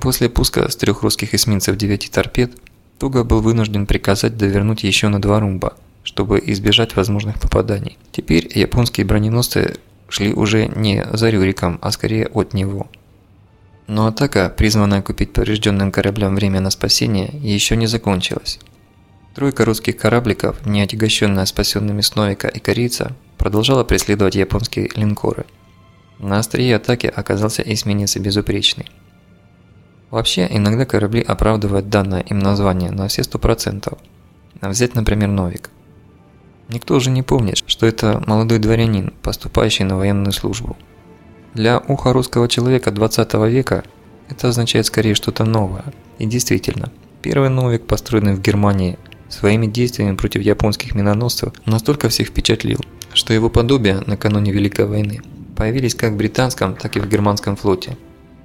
После пуска с трех русских эсминцев девяти торпед, Туга был вынужден приказать довернуть еще на два румба, чтобы избежать возможных попаданий. Теперь японские броненосцы шли уже не за Рюриком, а скорее от него. Но атака, призванная купить поврежденным кораблям время на спасение, еще не закончилась. Тройка русских корабликов, не отягощенная спасенными Сновика и Корейца, продолжала преследовать японские линкоры. На острие атаки оказался эсминец безупречный. Вообще, иногда корабли оправдывают данное им название на все сто процентов. Взять, например, Новик. Никто уже не помнит, что это молодой дворянин, поступающий на военную службу. Для уха русского человека 20 века это означает скорее что-то новое. И действительно, первый Новик, построенный в Германии, своими действиями против японских миноносцев настолько всех впечатлил, что его подобия накануне Великой войны появились как в британском, так и в германском флоте.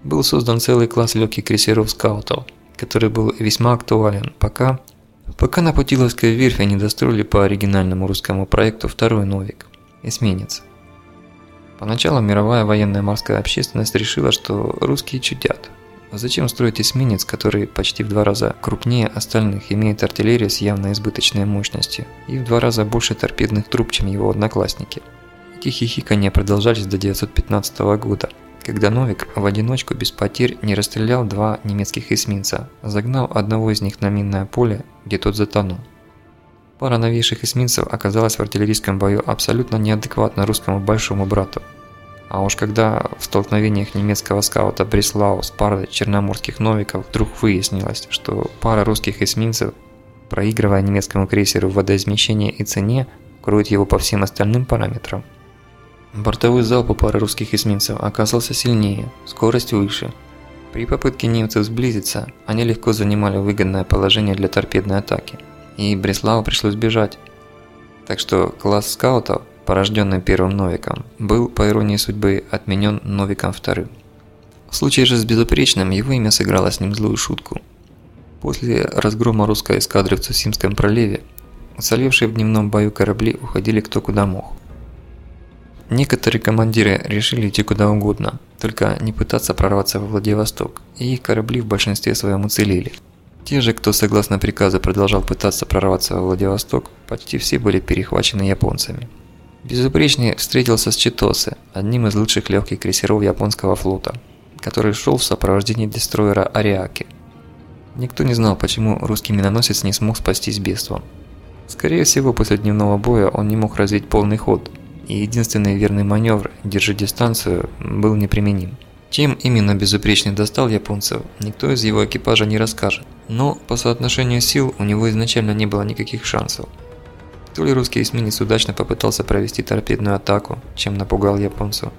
Был создан целый класс легких крейсеров-скаутов, который был весьма актуален, пока Пока на Путиловской верфи не достроили по оригинальному русскому проекту второй Новик – эсминец. Поначалу мировая военная морская общественность решила, что русские чудят. А зачем строить эсминец, который почти в два раза крупнее остальных, имеет артиллерию с явно избыточной мощностью и в два раза больше торпедных труб, чем его одноклассники? Эти хихикания продолжались до 1915 года, когда Новик в одиночку без потерь не расстрелял два немецких эсминца, загнав одного из них на минное поле, где тот затонул. Пара новейших эсминцев оказалась в артиллерийском бою абсолютно неадекватна русскому большому брату. А уж когда в столкновениях немецкого скаута Бреслау с парой черноморских новиков вдруг выяснилось, что пара русских эсминцев, проигрывая немецкому крейсеру в водоизмещении и цене, кроет его по всем остальным параметрам – Бортовой залп у пары русских эсминцев оказался сильнее, скорость выше. При попытке немцев сблизиться, они легко занимали выгодное положение для торпедной атаки, и Бреславу пришлось бежать. Так что класс скаутов, порожденный первым Новиком, был, по иронии судьбы, отменен Новиком вторым. В случае же с Безупречным его имя сыграло с ним злую шутку. После разгрома русской эскадры в Цусимском проливе, уцелевшие в дневном бою корабли уходили кто куда мог. Некоторые командиры решили идти куда угодно, только не пытаться прорваться во Владивосток, и их корабли в большинстве своем уцелели. Те же, кто согласно приказу продолжал пытаться прорваться во Владивосток, почти все были перехвачены японцами. Безупречный встретился с Читосы, одним из лучших легких крейсеров японского флота, который шел в сопровождении дестройера Ариаки. Никто не знал, почему русский миноносец не смог спастись бедством. Скорее всего, после дневного боя он не мог развить полный ход, и единственный верный маневр «держи дистанцию» был неприменим. Чем именно безупречный достал японцев, никто из его экипажа не расскажет, но по соотношению сил у него изначально не было никаких шансов. То ли русский эсминец удачно попытался провести торпедную атаку, чем напугал японцев,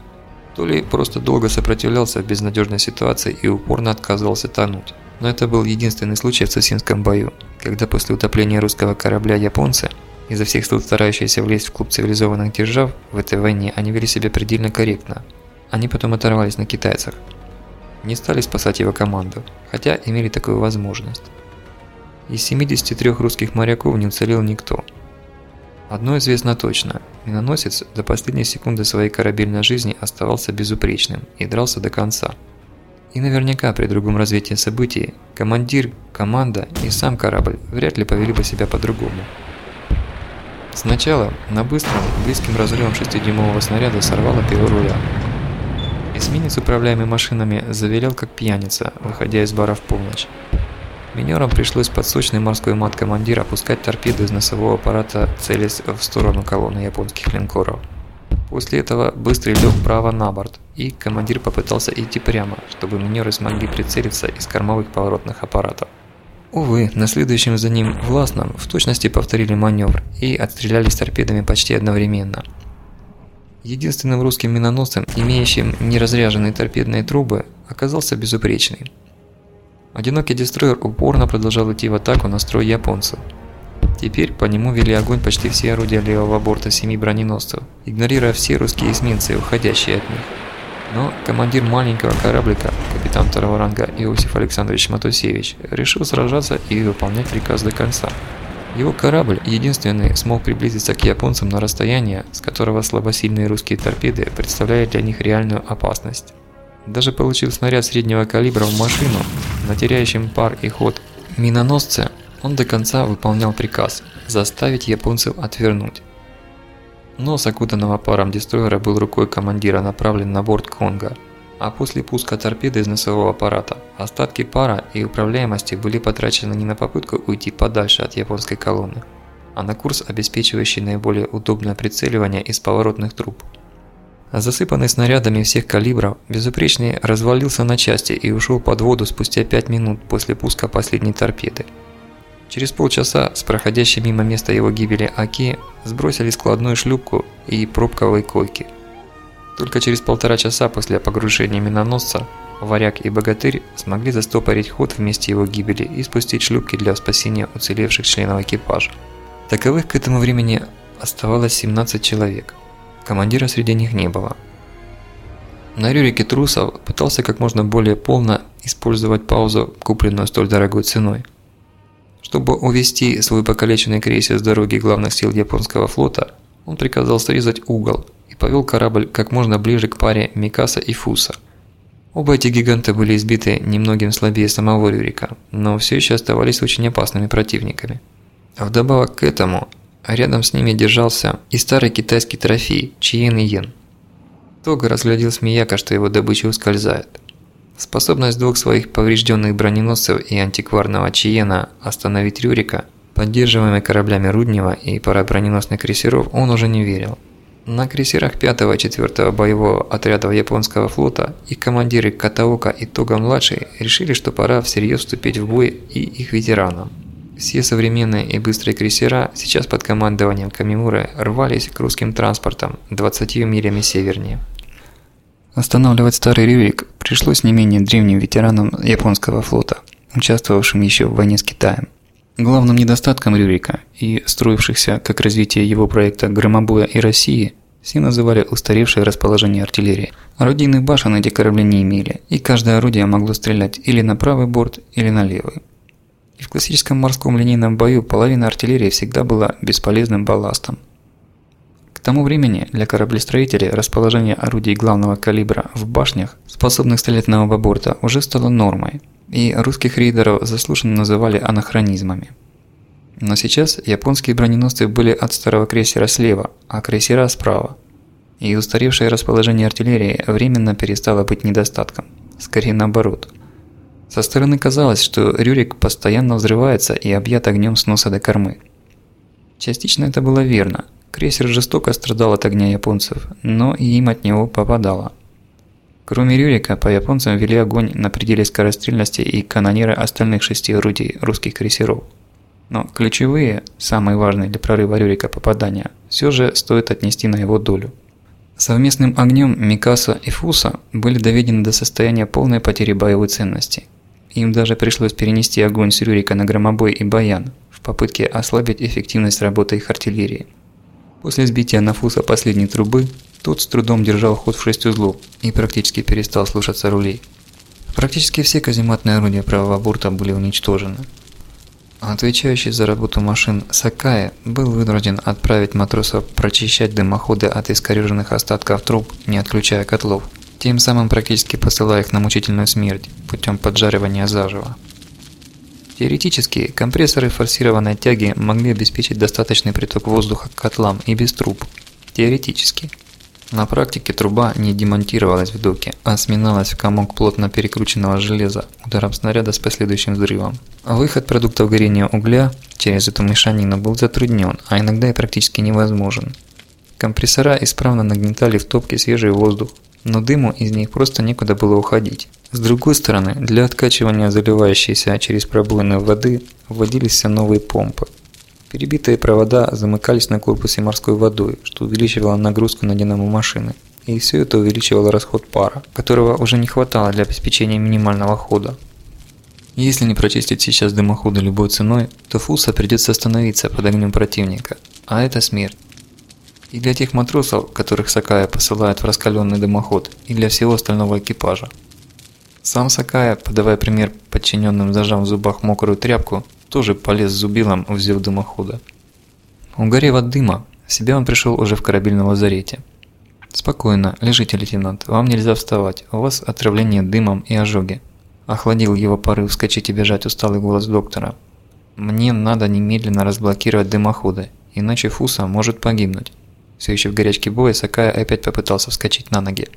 то ли просто долго сопротивлялся в безнадежной ситуации и упорно отказывался тонуть. Но это был единственный случай в Цусимском бою, когда после утопления русского корабля японцы Изо всех сил старающиеся влезть в клуб цивилизованных держав, в этой войне они вели себя предельно корректно. Они потом оторвались на китайцах. Не стали спасать его команду, хотя имели такую возможность. Из 73 русских моряков не уцелел никто. Одно известно точно – миноносец до последней секунды своей корабельной жизни оставался безупречным и дрался до конца. И наверняка при другом развитии событий командир, команда и сам корабль вряд ли повели бы себя по-другому. Сначала на быстром, близким разрывом 6-дюймового снаряда сорвало перо руля. Эсминец, управляемый машинами, завелел как пьяница, выходя из бара в полночь. Минерам пришлось под сочный морской мат командира опускать торпеды из носового аппарата, целясь в сторону колонны японских линкоров. После этого быстрый лег вправо на борт, и командир попытался идти прямо, чтобы минеры смогли прицелиться из кормовых поворотных аппаратов. Увы, на следующем за ним властном в точности повторили маневр и отстрелялись торпедами почти одновременно. Единственным русским миноносцем, имеющим неразряженные торпедные трубы, оказался безупречный. Одинокий дестройер упорно продолжал идти в атаку на строй японцев. Теперь по нему вели огонь почти все орудия левого борта семи броненосцев, игнорируя все русские эсминцы, уходящие от них. Но командир маленького кораблика, капитан второго ранга Иосиф Александрович Матусевич, решил сражаться и выполнять приказ до конца. Его корабль, единственный, смог приблизиться к японцам на расстояние, с которого слабосильные русские торпеды представляют для них реальную опасность. Даже получил снаряд среднего калибра в машину, на пар и ход миноносце, он до конца выполнял приказ – заставить японцев отвернуть. Нос окутанного паром дестройера был рукой командира направлен на борт Конга, а после пуска торпеды из носового аппарата остатки пара и управляемости были потрачены не на попытку уйти подальше от японской колонны, а на курс, обеспечивающий наиболее удобное прицеливание из поворотных труб. Засыпанный снарядами всех калибров, безупречный развалился на части и ушел под воду спустя 5 минут после пуска последней торпеды. Через полчаса с проходящей мимо места его гибели Аки сбросили складную шлюпку и пробковые койки. Только через полтора часа после погружения миноносца Варяг и Богатырь смогли застопорить ход в месте его гибели и спустить шлюпки для спасения уцелевших членов экипажа. Таковых к этому времени оставалось 17 человек. Командира среди них не было. На Рюрике Трусов пытался как можно более полно использовать паузу, купленную столь дорогой ценой. Чтобы увести свой покалеченный крейсер с дороги главных сил японского флота, он приказал срезать угол повел корабль как можно ближе к паре Микаса и Фуса. Оба эти гиганта были избиты немногим слабее самого Рюрика, но все еще оставались очень опасными противниками. А вдобавок к этому, рядом с ними держался и старый китайский трофей Чиен Йен. Тога разглядел смеяка, что его добыча ускользает. Способность двух своих поврежденных броненосцев и антикварного Чиена остановить Рюрика, поддерживаемый кораблями Руднева и пара броненосных крейсеров, он уже не верил. На крейсерах 5-го и 4 боевого отрядов японского флота их командиры Катаока и Тога-младший решили, что пора всерьез вступить в бой и их ветеранам. Все современные и быстрые крейсера сейчас под командованием Камимуры рвались к русским транспортам 20 милями севернее. Останавливать старый Рюрик пришлось не менее древним ветеранам японского флота, участвовавшим еще в войне с Китаем. Главным недостатком Рюрика и строившихся как развитие его проекта Громобоя и России все называли устаревшее расположение артиллерии. Орудийных башен эти корабли не имели, и каждое орудие могло стрелять или на правый борт, или на левый. И в классическом морском линейном бою половина артиллерии всегда была бесполезным балластом – к тому времени для кораблестроителей расположение орудий главного калибра в башнях, способных стрелять на оба борта, уже стало нормой, и русских рейдеров заслуженно называли анахронизмами. Но сейчас японские броненосцы были от старого крейсера слева, а крейсера справа. И устаревшее расположение артиллерии временно перестало быть недостатком. Скорее наоборот. Со стороны казалось, что Рюрик постоянно взрывается и объят огнем с носа до кормы. Частично это было верно – Крейсер жестоко страдал от огня японцев, но и им от него попадало. Кроме Рюрика, по японцам вели огонь на пределе скорострельности и канонеры остальных шести орудий русских крейсеров. Но ключевые, самые важные для прорыва Рюрика попадания, все же стоит отнести на его долю. Совместным огнем Микаса и Фуса были доведены до состояния полной потери боевой ценности. Им даже пришлось перенести огонь с Рюрика на Громобой и Баян в попытке ослабить эффективность работы их артиллерии. После сбития на Фуса последней трубы, тот с трудом держал ход в шесть узлов и практически перестал слушаться рулей. Практически все казематные орудия правого борта были уничтожены. Отвечающий за работу машин Сакая был вынужден отправить матросов прочищать дымоходы от искореженных остатков труб, не отключая котлов, тем самым практически посылая их на мучительную смерть путем поджаривания заживо. Теоретически, компрессоры форсированной тяги могли обеспечить достаточный приток воздуха к котлам и без труб. Теоретически. На практике труба не демонтировалась в доке, а сминалась в комок плотно перекрученного железа ударом снаряда с последующим взрывом. Выход продуктов горения угля через эту мешанину был затруднен, а иногда и практически невозможен. Компрессора исправно нагнетали в топке свежий воздух, но дыму из них просто некуда было уходить. С другой стороны, для откачивания заливающейся через пробоины воды вводились новые помпы. Перебитые провода замыкались на корпусе морской водой, что увеличивало нагрузку на динамо машины. И все это увеличивало расход пара, которого уже не хватало для обеспечения минимального хода. Если не прочистить сейчас дымоходы любой ценой, то Фуса придется остановиться под огнем противника, а это смерть. И для тех матросов, которых Сакая посылает в раскаленный дымоход, и для всего остального экипажа. Сам Сакая, подавая пример подчиненным зажав в зубах мокрую тряпку, тоже полез зубилом в зев дымохода. Угорев от дыма, в себя он пришел уже в корабельном лазарете. «Спокойно, лежите, лейтенант, вам нельзя вставать, у вас отравление дымом и ожоги». Охладил его порыв вскочить и бежать усталый голос доктора. «Мне надо немедленно разблокировать дымоходы, иначе Фуса может погибнуть». Все еще в горячке боя Сакая опять попытался вскочить на ноги.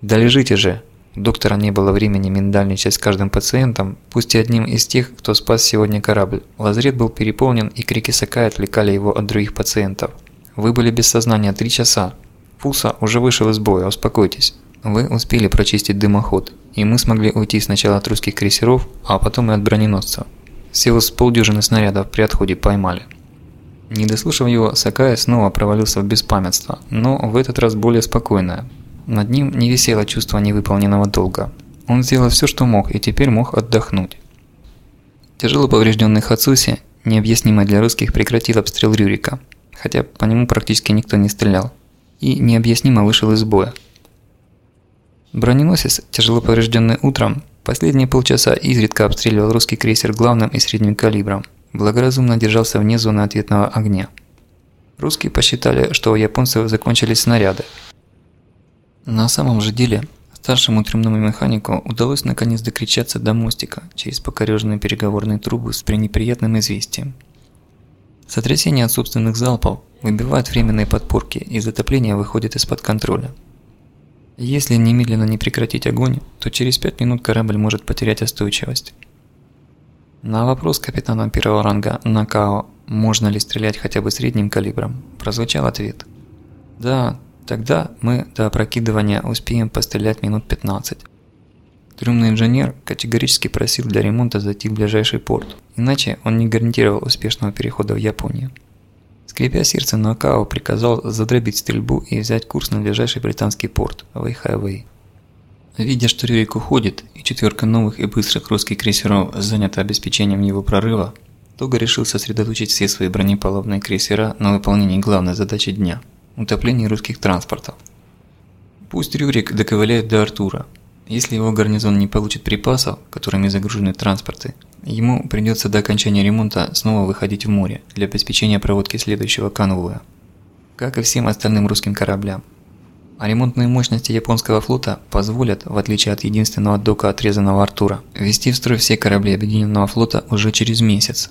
«Да лежите же!» Доктора не было времени миндальничать с каждым пациентом, пусть и одним из тех, кто спас сегодня корабль. Лазарет был переполнен, и крики Сакая отвлекали его от других пациентов. «Вы были без сознания три часа. Фуса уже вышел из боя, успокойтесь. Вы успели прочистить дымоход, и мы смогли уйти сначала от русских крейсеров, а потом и от броненосцев. Всего с полдюжины снарядов при отходе поймали». Не дослушав его, Сакая снова провалился в беспамятство, но в этот раз более спокойное. Над ним не висело чувство невыполненного долга. Он сделал все, что мог, и теперь мог отдохнуть. Тяжело поврежденный Хацуси, необъяснимо для русских, прекратил обстрел Рюрика, хотя по нему практически никто не стрелял, и необъяснимо вышел из боя. Броненосец, тяжело поврежденный утром, последние полчаса изредка обстреливал русский крейсер главным и средним калибром, благоразумно держался вне зоны ответного огня. Русские посчитали, что у японцев закончились снаряды. На самом же деле, старшему трюмному механику удалось наконец докричаться до мостика через покореженные переговорные трубы с пренеприятным известием. Сотрясение от собственных залпов выбивает временные подпорки и затопление выходит из-под контроля. Если немедленно не прекратить огонь, то через 5 минут корабль может потерять остойчивость. На вопрос капитана первого ранга Накао, можно ли стрелять хотя бы средним калибром, прозвучал ответ. Да, тогда мы до опрокидывания успеем пострелять минут 15. Трюмный инженер категорически просил для ремонта зайти в ближайший порт, иначе он не гарантировал успешного перехода в Японию. Скрипя сердце, Накао приказал задробить стрельбу и взять курс на ближайший британский порт – Вэйхайвэй. Видя, что Рюрик уходит, и четверка новых и быстрых русских крейсеров занята обеспечением его прорыва, Тога решил сосредоточить все свои бронепалубные крейсера на выполнении главной задачи дня – утоплении русских транспортов. Пусть Рюрик доковыляет до Артура. Если его гарнизон не получит припасов, которыми загружены транспорты, ему придется до окончания ремонта снова выходить в море для обеспечения проводки следующего конвоя. Как и всем остальным русским кораблям, а ремонтные мощности японского флота позволят, в отличие от единственного дока отрезанного Артура, ввести в строй все корабли Объединенного флота уже через месяц.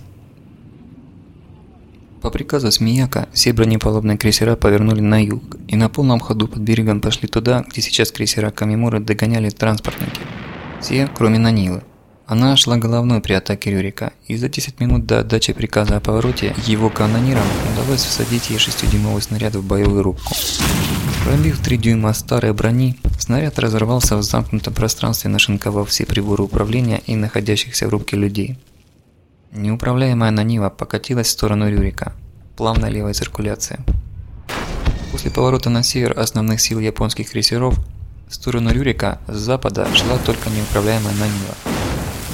По приказу Смеяка все бронепалубные крейсера повернули на юг и на полном ходу под берегом пошли туда, где сейчас крейсера Камимуры догоняли транспортники. Все, кроме Нанилы. Она шла головной при атаке Рюрика, и за 10 минут до отдачи приказа о повороте его канонирам удалось всадить ей 6-дюймовый снаряд в боевую рубку. Пробив 3 дюйма старой брони, снаряд разорвался в замкнутом пространстве, нашинковав все приборы управления и находящихся в рубке людей. Неуправляемая Нанива покатилась в сторону Рюрика. Плавная левая циркуляция. После поворота на север основных сил японских крейсеров в сторону Рюрика с запада шла только неуправляемая Нанива.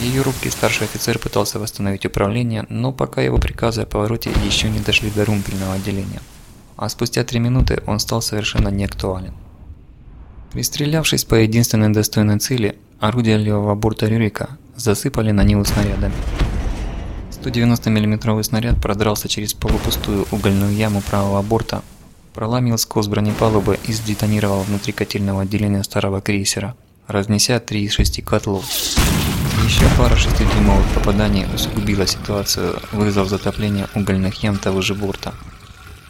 Ее рубки старший офицер пытался восстановить управление, но пока его приказы о повороте еще не дошли до румпельного отделения. А спустя три минуты он стал совершенно неактуален. Пристрелявшись по единственной достойной цели, орудия левого борта Рюрика засыпали на Ниву снарядами. 190 миллиметровый снаряд продрался через полупустую угольную яму правого борта, проломил сквозь бронепалубы и сдетонировал внутри котельного отделения старого крейсера, разнеся три из шести котлов. Еще пара шестидюймовых попаданий усугубила ситуацию, вызвав затопление угольных ям того же борта.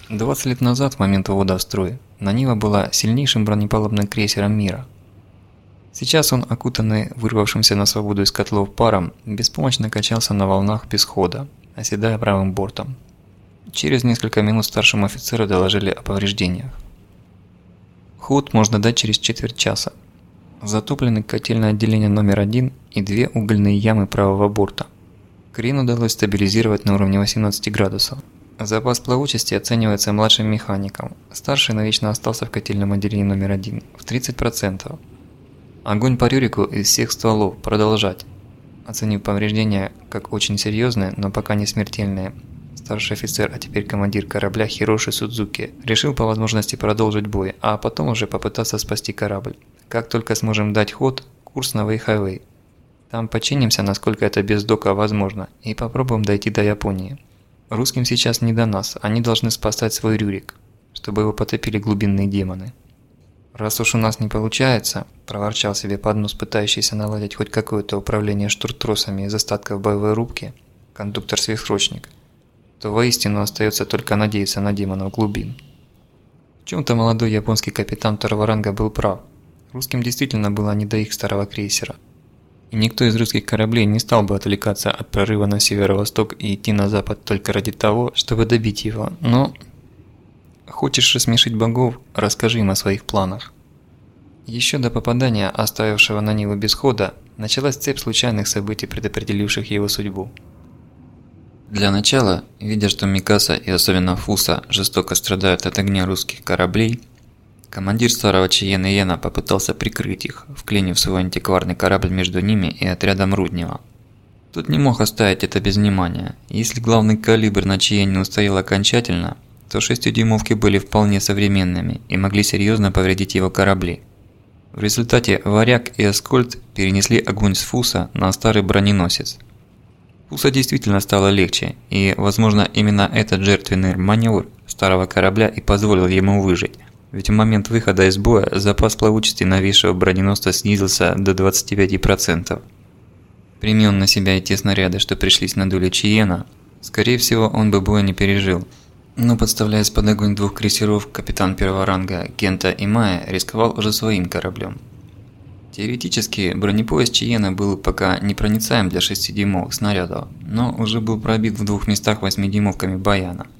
20 лет назад, в момент ввода в строй, Нанива была сильнейшим бронепалубным крейсером мира. Сейчас он, окутанный вырвавшимся на свободу из котлов паром, беспомощно качался на волнах без хода, оседая правым бортом. Через несколько минут старшему офицеру доложили о повреждениях. Ход можно дать через четверть часа, Затоплены котельное отделение номер один и две угольные ямы правого борта. Крен удалось стабилизировать на уровне 18 градусов. Запас плавучести оценивается младшим механиком. Старший навечно остался в котельном отделении номер один в 30%. Огонь по Рюрику из всех стволов продолжать. Оценив повреждения как очень серьезные, но пока не смертельные, старший офицер, а теперь командир корабля Хироши Судзуки, решил по возможности продолжить бой, а потом уже попытаться спасти корабль. Как только сможем дать ход, курс на Вэйхайвэй. Там починимся, насколько это без дока возможно, и попробуем дойти до Японии. Русским сейчас не до нас, они должны спасать свой Рюрик, чтобы его потопили глубинные демоны. «Раз уж у нас не получается», – проворчал себе под нос, пытающийся наладить хоть какое-то управление штуртросами из остатков боевой рубки, кондуктор-сверхсрочник, то воистину остается только надеяться на демонов глубин. В чем-то молодой японский капитан второго ранга был прав. Русским действительно было не до их старого крейсера. И никто из русских кораблей не стал бы отвлекаться от прорыва на северо-восток и идти на запад только ради того, чтобы добить его, но Хочешь рассмешить богов, расскажи им о своих планах. Еще до попадания, оставившего на Ниву без хода, началась цепь случайных событий, предопределивших его судьбу. Для начала, видя, что Микаса и особенно Фуса жестоко страдают от огня русских кораблей, командир старого Чиена Йена попытался прикрыть их, вклинив свой антикварный корабль между ними и отрядом Руднева. Тут не мог оставить это без внимания. Если главный калибр на Чиене устоял окончательно, то шестидюймовки были вполне современными и могли серьезно повредить его корабли. В результате «Варяг» и «Аскольд» перенесли огонь с Фуса на старый броненосец. Фуса действительно стало легче, и, возможно, именно этот жертвенный маневр старого корабля и позволил ему выжить. Ведь в момент выхода из боя запас плавучести новейшего броненосца снизился до 25%. Примем на себя и те снаряды, что пришлись на долю Чиена, скорее всего, он бы боя не пережил – но подставляясь под огонь двух крейсеров, капитан первого ранга Кента и Майя рисковал уже своим кораблем. Теоретически, бронепоезд Чиена был пока непроницаем для 6-дюймовых снарядов, но уже был пробит в двух местах 8-дюймовками Баяна –